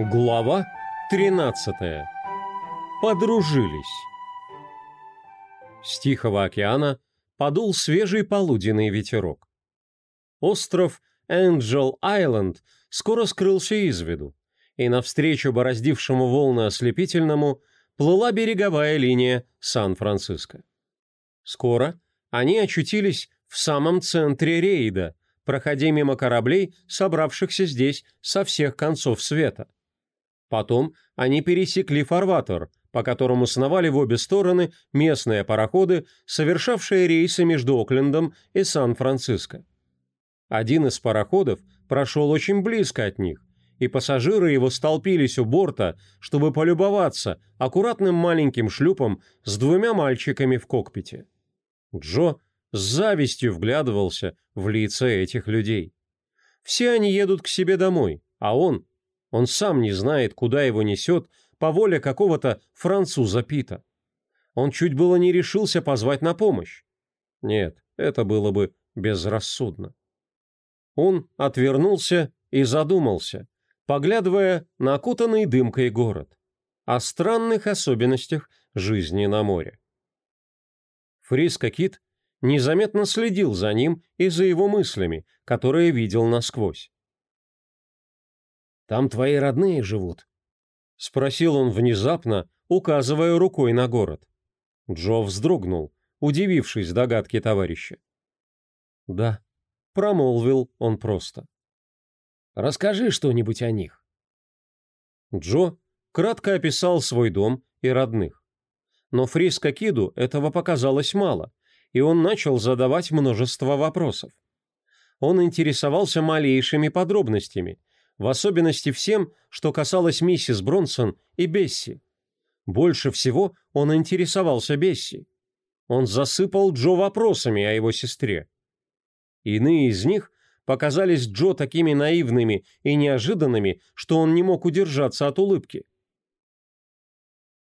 Глава 13. Подружились. С Тихого океана подул свежий полуденный ветерок. Остров Энджел-Айленд скоро скрылся из виду, и навстречу бороздившему волны ослепительному плыла береговая линия Сан-Франциско. Скоро они очутились в самом центре рейда, проходя мимо кораблей, собравшихся здесь со всех концов света. Потом они пересекли фарватер, по которому сновали в обе стороны местные пароходы, совершавшие рейсы между Оклендом и Сан-Франциско. Один из пароходов прошел очень близко от них, и пассажиры его столпились у борта, чтобы полюбоваться аккуратным маленьким шлюпом с двумя мальчиками в кокпите. Джо с завистью вглядывался в лица этих людей. Все они едут к себе домой, а он он сам не знает, куда его несет по воле какого-то француза Пита. Он чуть было не решился позвать на помощь. Нет, это было бы безрассудно. Он отвернулся и задумался, поглядывая на окутанный дымкой город, о странных особенностях жизни на море. Фриско Кит незаметно следил за ним и за его мыслями, которые видел насквозь. Там твои родные живут?» — спросил он внезапно, указывая рукой на город. Джо вздрогнул, удивившись догадке товарища. «Да», — промолвил он просто. «Расскажи что-нибудь о них». Джо кратко описал свой дом и родных. Но Фриско Киду этого показалось мало, и он начал задавать множество вопросов. Он интересовался малейшими подробностями, в особенности всем, что касалось миссис Бронсон и Бесси. Больше всего он интересовался Бесси. Он засыпал Джо вопросами о его сестре. Иные из них показались Джо такими наивными и неожиданными, что он не мог удержаться от улыбки.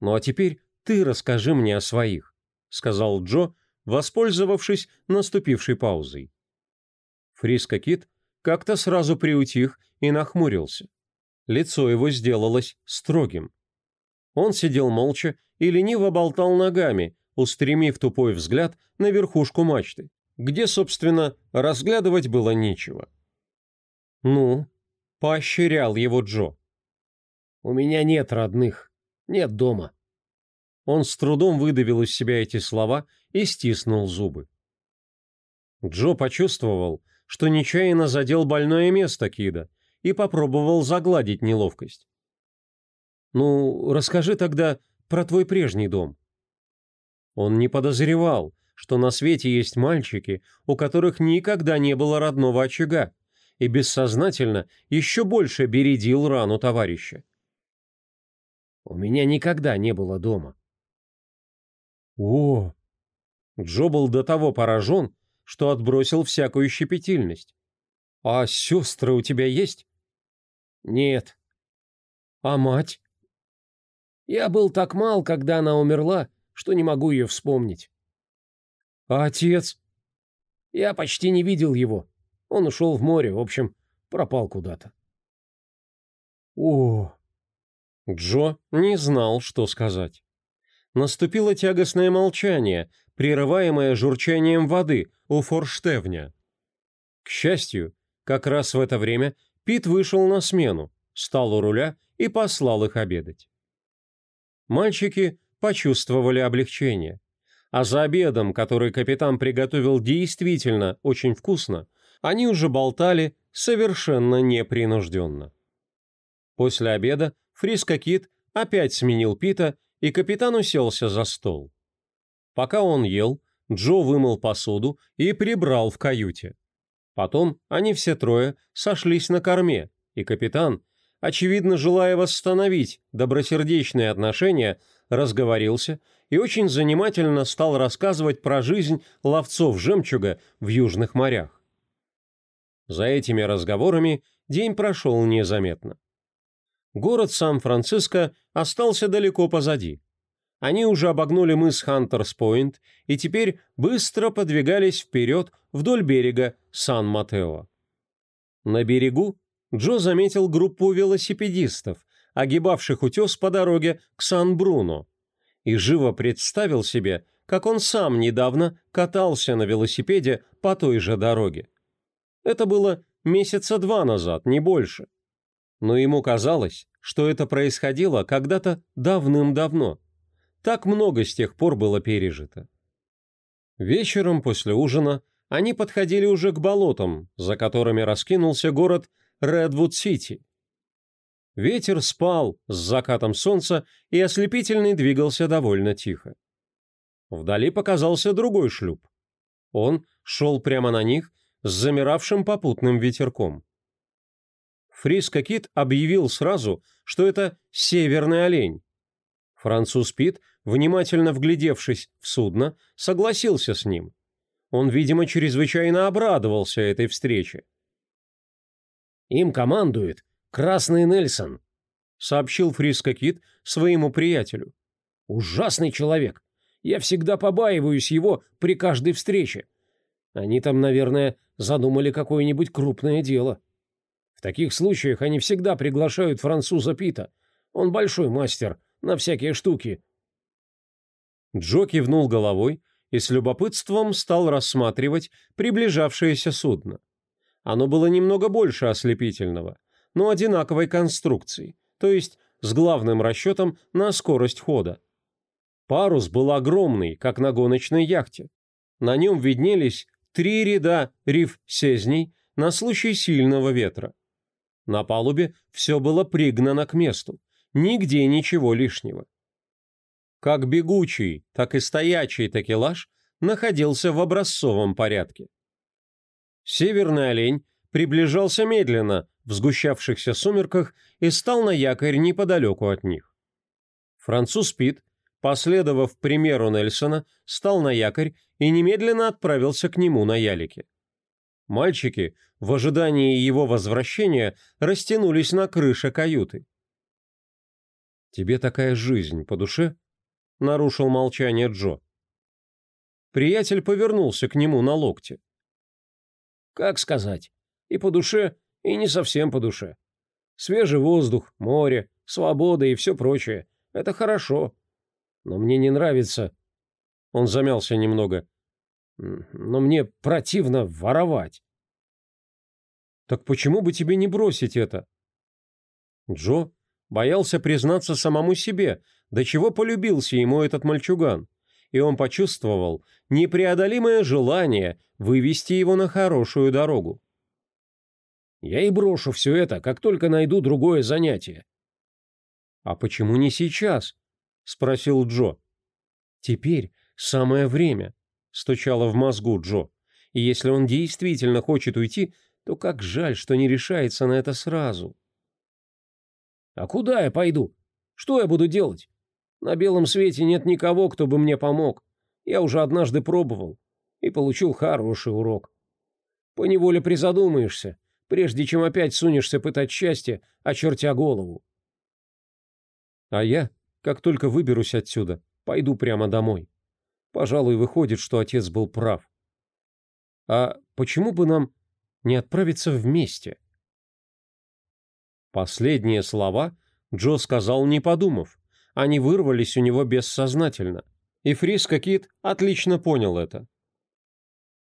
«Ну а теперь ты расскажи мне о своих», — сказал Джо, воспользовавшись наступившей паузой. Фриско Кит как-то сразу приутих и нахмурился. Лицо его сделалось строгим. Он сидел молча и лениво болтал ногами, устремив тупой взгляд на верхушку мачты, где, собственно, разглядывать было нечего. «Ну?» – поощрял его Джо. «У меня нет родных, нет дома». Он с трудом выдавил из себя эти слова и стиснул зубы. Джо почувствовал, что нечаянно задел больное место Кида и попробовал загладить неловкость. «Ну, расскажи тогда про твой прежний дом». Он не подозревал, что на свете есть мальчики, у которых никогда не было родного очага, и бессознательно еще больше бередил рану товарища. «У меня никогда не было дома». «О!» Джо был до того поражен, что отбросил всякую щепетильность. «А сестры у тебя есть?» «Нет». «А мать?» «Я был так мал, когда она умерла, что не могу ее вспомнить». «А отец?» «Я почти не видел его. Он ушел в море, в общем, пропал куда-то». «О!» Джо не знал, что сказать. Наступило тягостное молчание, прерываемое журчанием воды у форштевня. К счастью, как раз в это время Пит вышел на смену, стал у руля и послал их обедать. Мальчики почувствовали облегчение, а за обедом, который капитан приготовил действительно очень вкусно, они уже болтали совершенно непринужденно. После обеда Фриско Кит опять сменил Пита, и капитан уселся за стол. Пока он ел, Джо вымыл посуду и прибрал в каюте. Потом они все трое сошлись на корме, и капитан, очевидно желая восстановить добросердечные отношения, разговорился и очень занимательно стал рассказывать про жизнь ловцов жемчуга в южных морях. За этими разговорами день прошел незаметно. Город Сан-Франциско остался далеко позади. Они уже обогнули мыс Хантерс-Пойнт и теперь быстро подвигались вперед вдоль берега Сан-Матео. На берегу Джо заметил группу велосипедистов, огибавших утес по дороге к Сан-Бруно, и живо представил себе, как он сам недавно катался на велосипеде по той же дороге. Это было месяца два назад, не больше. Но ему казалось, что это происходило когда-то давным-давно. Так много с тех пор было пережито. Вечером после ужина они подходили уже к болотам, за которыми раскинулся город Редвуд-Сити. Ветер спал с закатом солнца, и ослепительный двигался довольно тихо. Вдали показался другой шлюп. Он шел прямо на них с замиравшим попутным ветерком. Фриско Кит объявил сразу, что это северный олень. Француз Пит, внимательно вглядевшись в судно, согласился с ним. Он, видимо, чрезвычайно обрадовался этой встрече. «Им командует Красный Нельсон», — сообщил Фриско Кит своему приятелю. «Ужасный человек. Я всегда побаиваюсь его при каждой встрече. Они там, наверное, задумали какое-нибудь крупное дело. В таких случаях они всегда приглашают француза Пита. Он большой мастер на всякие штуки». Джо кивнул головой и с любопытством стал рассматривать приближавшееся судно. Оно было немного больше ослепительного, но одинаковой конструкции, то есть с главным расчетом на скорость хода. Парус был огромный, как на гоночной яхте. На нем виднелись три ряда риф-сезней на случай сильного ветра. На палубе все было пригнано к месту, нигде ничего лишнего. Как бегучий, так и стоячий такелаж находился в образцовом порядке. Северный олень приближался медленно в сгущавшихся сумерках и стал на якорь неподалеку от них. Француз Пит, последовав примеру Нельсона, стал на якорь и немедленно отправился к нему на ялике. Мальчики, в ожидании его возвращения, растянулись на крыше каюты. «Тебе такая жизнь по душе?» — нарушил молчание Джо. Приятель повернулся к нему на локте. «Как сказать? И по душе, и не совсем по душе. Свежий воздух, море, свобода и все прочее — это хорошо. Но мне не нравится...» Он замялся немного. «Но мне противно воровать». «Так почему бы тебе не бросить это?» Джо боялся признаться самому себе, до чего полюбился ему этот мальчуган, и он почувствовал непреодолимое желание вывести его на хорошую дорогу. «Я и брошу все это, как только найду другое занятие». «А почему не сейчас?» — спросил Джо. «Теперь самое время», — стучало в мозгу Джо. «И если он действительно хочет уйти, то как жаль, что не решается на это сразу». «А куда я пойду? Что я буду делать? На белом свете нет никого, кто бы мне помог. Я уже однажды пробовал и получил хороший урок. Поневоле призадумаешься, прежде чем опять сунешься пытать счастье, очертя голову. А я, как только выберусь отсюда, пойду прямо домой. Пожалуй, выходит, что отец был прав. А почему бы нам не отправиться вместе? Последние слова Джо сказал, не подумав. Они вырвались у него бессознательно. И Фриско Кит отлично понял это.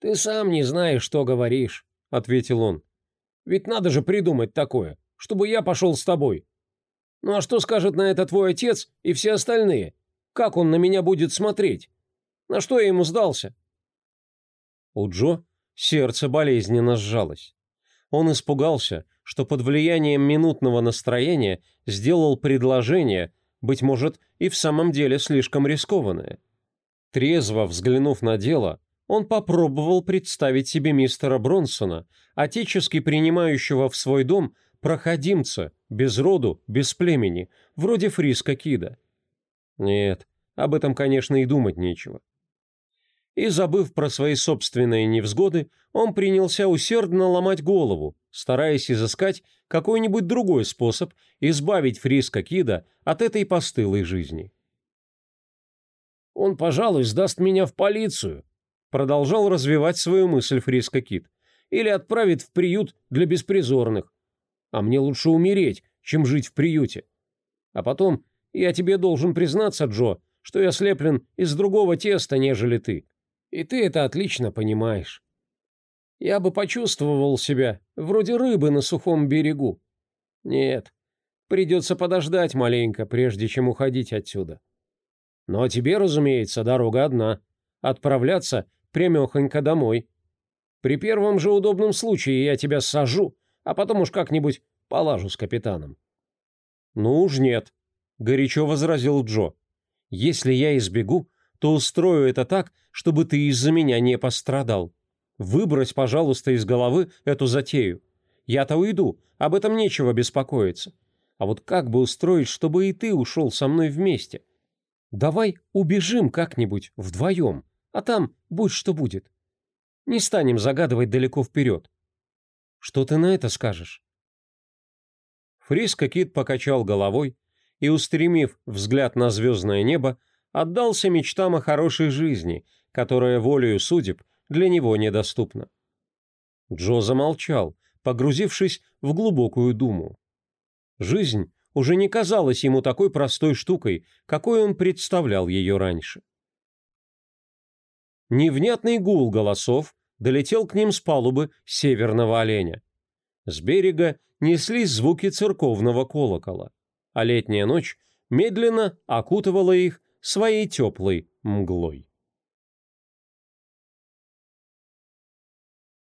«Ты сам не знаешь, что говоришь», — ответил он. «Ведь надо же придумать такое, чтобы я пошел с тобой. Ну а что скажет на это твой отец и все остальные? Как он на меня будет смотреть? На что я ему сдался?» У Джо сердце болезненно сжалось. Он испугался, что под влиянием минутного настроения сделал предложение, быть может, и в самом деле слишком рискованное. Трезво взглянув на дело, он попробовал представить себе мистера Бронсона, отечески принимающего в свой дом проходимца, без роду, без племени, вроде Фриска Кида. Нет, об этом, конечно, и думать нечего. И, забыв про свои собственные невзгоды, он принялся усердно ломать голову, стараясь изыскать какой-нибудь другой способ избавить Фриска Кида от этой постылой жизни. «Он, пожалуй, сдаст меня в полицию», — продолжал развивать свою мысль Фриска Кид, «или отправит в приют для беспризорных. А мне лучше умереть, чем жить в приюте. А потом я тебе должен признаться, Джо, что я слеплен из другого теста, нежели ты. И ты это отлично понимаешь. Я бы почувствовал себя вроде рыбы на сухом берегу. Нет, придется подождать маленько, прежде чем уходить отсюда. Но тебе, разумеется, дорога одна. Отправляться прямехонько домой. При первом же удобном случае я тебя сажу, а потом уж как-нибудь полажу с капитаном. «Ну уж нет», — горячо возразил Джо. «Если я избегу, то устрою это так, чтобы ты из-за меня не пострадал. Выбрось, пожалуйста, из головы эту затею. Я-то уйду, об этом нечего беспокоиться. А вот как бы устроить, чтобы и ты ушел со мной вместе? Давай убежим как-нибудь вдвоем, а там будь что будет. Не станем загадывать далеко вперед. Что ты на это скажешь?» Фриско Кит покачал головой и, устремив взгляд на звездное небо, отдался мечтам о хорошей жизни, которая волею судеб для него недоступна. Джо замолчал, погрузившись в глубокую думу. Жизнь уже не казалась ему такой простой штукой, какой он представлял ее раньше. Невнятный гул голосов долетел к ним с палубы северного оленя. С берега неслись звуки церковного колокола, а летняя ночь медленно окутывала их своей теплой мглой.